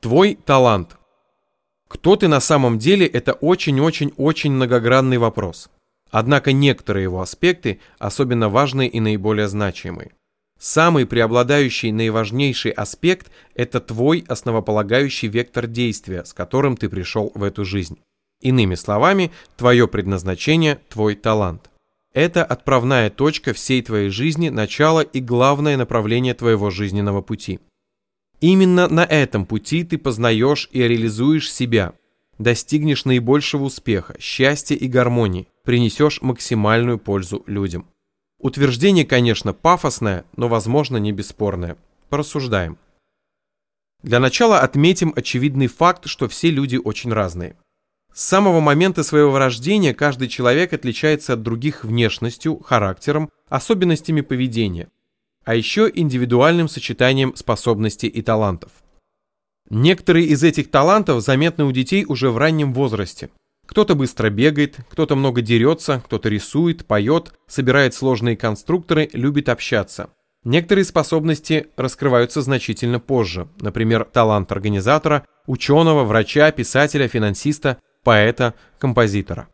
Твой талант. Кто ты на самом деле – это очень-очень-очень многогранный вопрос. Однако некоторые его аспекты особенно важные и наиболее значимые. Самый преобладающий наиважнейший аспект – это твой основополагающий вектор действия, с которым ты пришел в эту жизнь. Иными словами, твое предназначение – твой талант. Это отправная точка всей твоей жизни, начало и главное направление твоего жизненного пути – Именно на этом пути ты познаешь и реализуешь себя, достигнешь наибольшего успеха, счастья и гармонии, принесешь максимальную пользу людям. Утверждение, конечно, пафосное, но, возможно, не бесспорное. Порассуждаем. Для начала отметим очевидный факт, что все люди очень разные. С самого момента своего рождения каждый человек отличается от других внешностью, характером, особенностями поведения – а еще индивидуальным сочетанием способностей и талантов. Некоторые из этих талантов заметны у детей уже в раннем возрасте. Кто-то быстро бегает, кто-то много дерется, кто-то рисует, поет, собирает сложные конструкторы, любит общаться. Некоторые способности раскрываются значительно позже, например, талант организатора, ученого, врача, писателя, финансиста, поэта, композитора.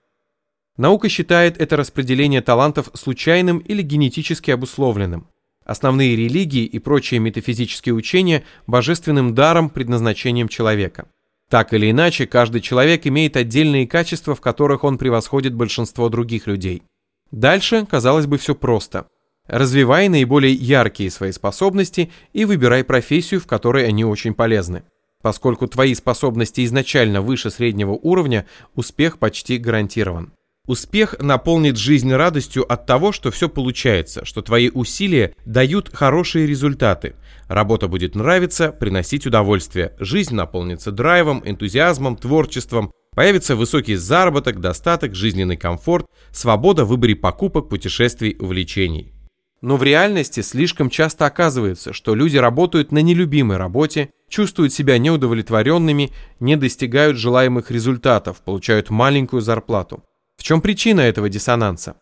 Наука считает это распределение талантов случайным или генетически обусловленным основные религии и прочие метафизические учения божественным даром, предназначением человека. Так или иначе, каждый человек имеет отдельные качества, в которых он превосходит большинство других людей. Дальше, казалось бы, все просто. Развивай наиболее яркие свои способности и выбирай профессию, в которой они очень полезны. Поскольку твои способности изначально выше среднего уровня, успех почти гарантирован. Успех наполнит жизнь радостью от того, что все получается, что твои усилия дают хорошие результаты. Работа будет нравиться, приносить удовольствие. Жизнь наполнится драйвом, энтузиазмом, творчеством. Появится высокий заработок, достаток, жизненный комфорт, свобода в выборе покупок, путешествий, увлечений. Но в реальности слишком часто оказывается, что люди работают на нелюбимой работе, чувствуют себя неудовлетворенными, не достигают желаемых результатов, получают маленькую зарплату. Чем причина этого диссонанса?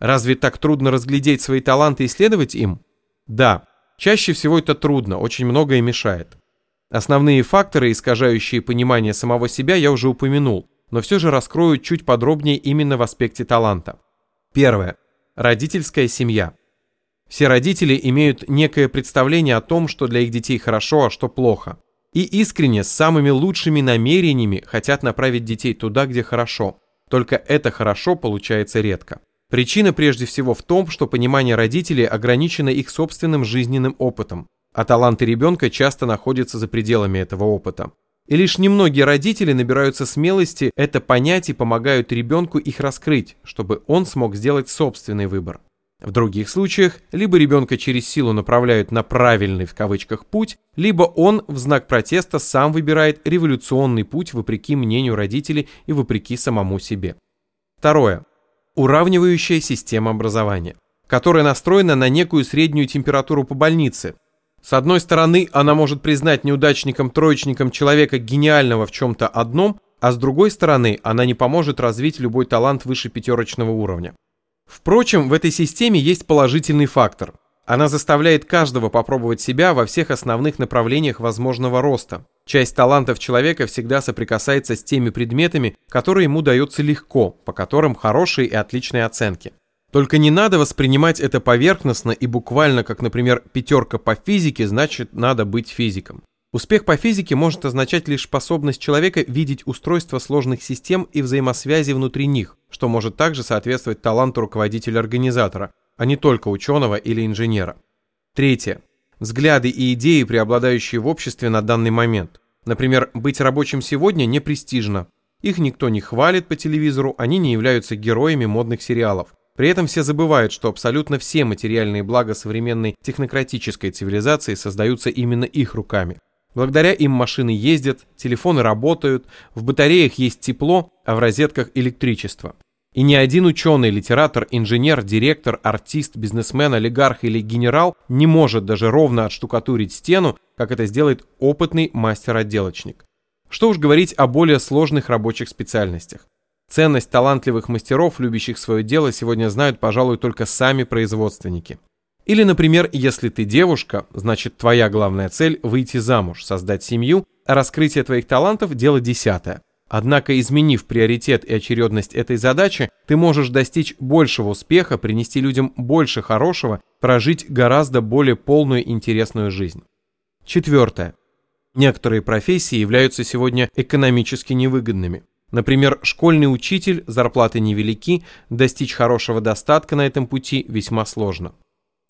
Разве так трудно разглядеть свои таланты и исследовать им? Да, чаще всего это трудно, очень многое мешает. Основные факторы, искажающие понимание самого себя, я уже упомянул, но все же раскрою чуть подробнее именно в аспекте таланта. Первое. Родительская семья. Все родители имеют некое представление о том, что для их детей хорошо, а что плохо. И искренне, с самыми лучшими намерениями хотят направить детей туда, где хорошо. Только это хорошо получается редко. Причина прежде всего в том, что понимание родителей ограничено их собственным жизненным опытом, а таланты ребенка часто находятся за пределами этого опыта. И лишь немногие родители набираются смелости это понять и помогают ребенку их раскрыть, чтобы он смог сделать собственный выбор. В других случаях либо ребенка через силу направляют на правильный в кавычках путь, либо он в знак протеста сам выбирает революционный путь вопреки мнению родителей и вопреки самому себе. Второе. Уравнивающая система образования, которая настроена на некую среднюю температуру по больнице. С одной стороны, она может признать неудачником-троечником человека гениального в чем-то одном, а с другой стороны, она не поможет развить любой талант выше пятерочного уровня. Впрочем, в этой системе есть положительный фактор. Она заставляет каждого попробовать себя во всех основных направлениях возможного роста. Часть талантов человека всегда соприкасается с теми предметами, которые ему даются легко, по которым хорошие и отличные оценки. Только не надо воспринимать это поверхностно и буквально, как, например, пятерка по физике, значит, надо быть физиком. Успех по физике может означать лишь способность человека видеть устройство сложных систем и взаимосвязи внутри них, что может также соответствовать таланту руководителя-организатора, а не только ученого или инженера. Третье. Взгляды и идеи, преобладающие в обществе на данный момент. Например, быть рабочим сегодня не престижно. Их никто не хвалит по телевизору, они не являются героями модных сериалов. При этом все забывают, что абсолютно все материальные блага современной технократической цивилизации создаются именно их руками. Благодаря им машины ездят, телефоны работают, в батареях есть тепло, а в розетках электричество. И ни один ученый, литератор, инженер, директор, артист, бизнесмен, олигарх или генерал не может даже ровно отштукатурить стену, как это сделает опытный мастер-отделочник. Что уж говорить о более сложных рабочих специальностях. Ценность талантливых мастеров, любящих свое дело, сегодня знают, пожалуй, только сами производственники. Или, например, если ты девушка, значит твоя главная цель – выйти замуж, создать семью, раскрытие твоих талантов – дело десятое. Однако, изменив приоритет и очередность этой задачи, ты можешь достичь большего успеха, принести людям больше хорошего, прожить гораздо более полную интересную жизнь. Четвертое. Некоторые профессии являются сегодня экономически невыгодными. Например, школьный учитель, зарплаты невелики, достичь хорошего достатка на этом пути весьма сложно.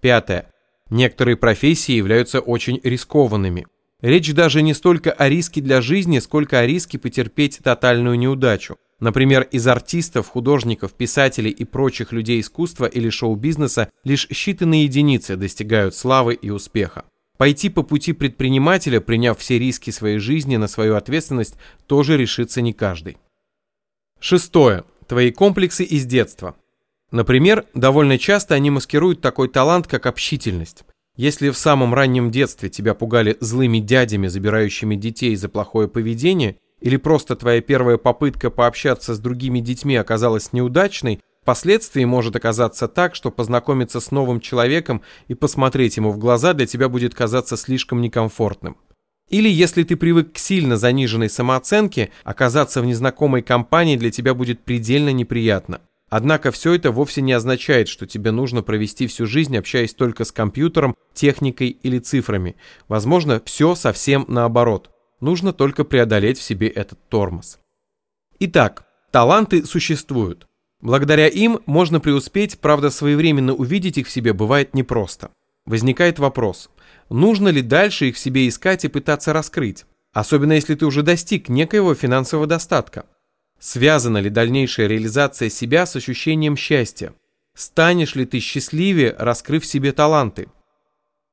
Пятое. Некоторые профессии являются очень рискованными. Речь даже не столько о риске для жизни, сколько о риске потерпеть тотальную неудачу. Например, из артистов, художников, писателей и прочих людей искусства или шоу-бизнеса лишь считанные единицы достигают славы и успеха. Пойти по пути предпринимателя, приняв все риски своей жизни на свою ответственность, тоже решится не каждый. Шестое. Твои комплексы из детства. Например, довольно часто они маскируют такой талант, как общительность. Если в самом раннем детстве тебя пугали злыми дядями, забирающими детей за плохое поведение, или просто твоя первая попытка пообщаться с другими детьми оказалась неудачной, впоследствии может оказаться так, что познакомиться с новым человеком и посмотреть ему в глаза для тебя будет казаться слишком некомфортным. Или если ты привык к сильно заниженной самооценке, оказаться в незнакомой компании для тебя будет предельно неприятно. Однако все это вовсе не означает, что тебе нужно провести всю жизнь, общаясь только с компьютером, техникой или цифрами. Возможно, все совсем наоборот. Нужно только преодолеть в себе этот тормоз. Итак, таланты существуют. Благодаря им можно преуспеть, правда своевременно увидеть их в себе бывает непросто. Возникает вопрос, нужно ли дальше их в себе искать и пытаться раскрыть, особенно если ты уже достиг некоего финансового достатка. Связана ли дальнейшая реализация себя с ощущением счастья? Станешь ли ты счастливее, раскрыв себе таланты?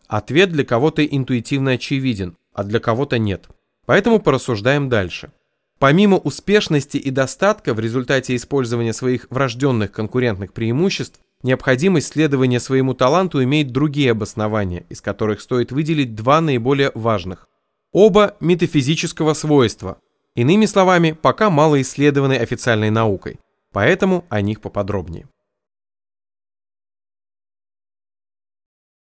Ответ для кого-то интуитивно очевиден, а для кого-то нет. Поэтому порассуждаем дальше. Помимо успешности и достатка в результате использования своих врожденных конкурентных преимуществ, Необходимость следования своему таланту имеет другие обоснования, из которых стоит выделить два наиболее важных. Оба метафизического свойства. Иными словами, пока мало исследованы официальной наукой. Поэтому о них поподробнее.